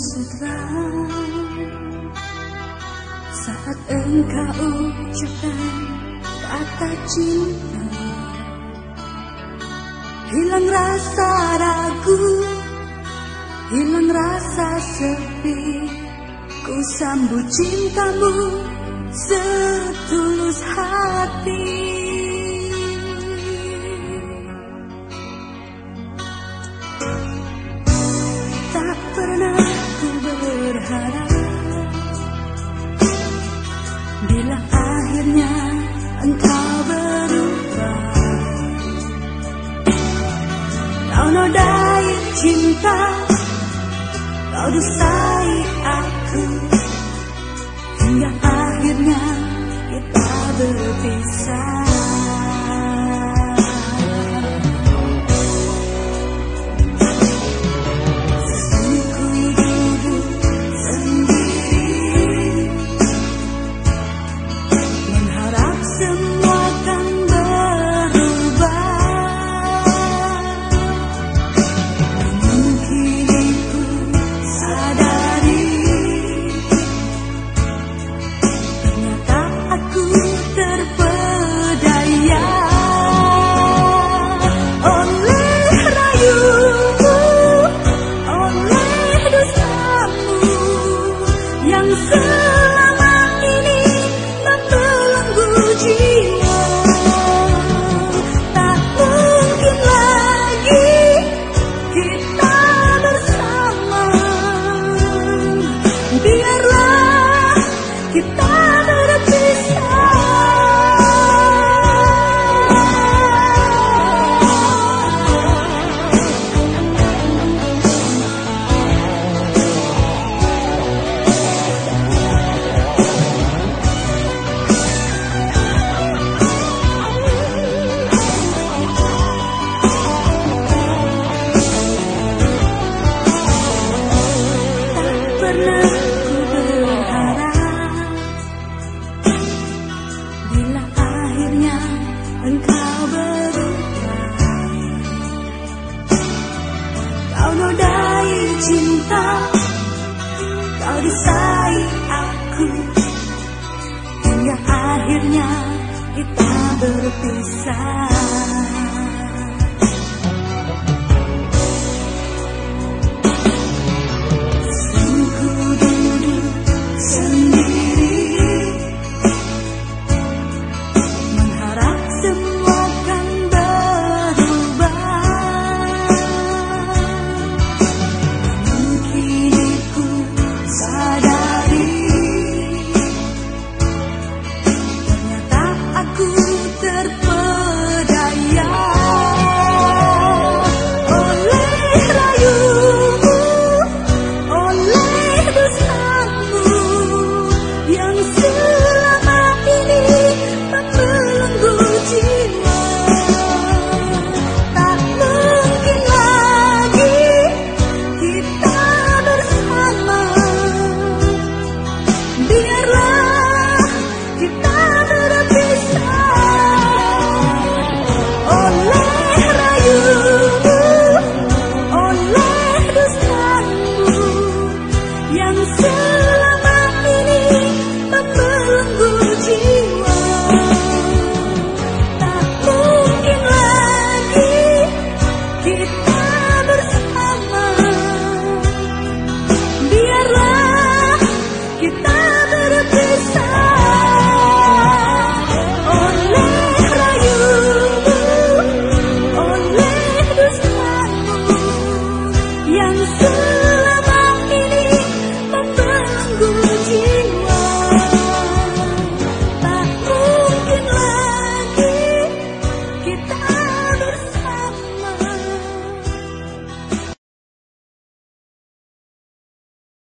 mesra Saat engkau ucapkan kata cinta Hilang rasa ragu Hilang rasa sepi. Ku sambut cintamu Setulus hati Bila akhirnya engkau berubah Kau nodai cinta Kau dusai aku Hingga akhirnya kita berpisah the. Cinta Kau disai aku. Hingga akhirnya kita berpisah good.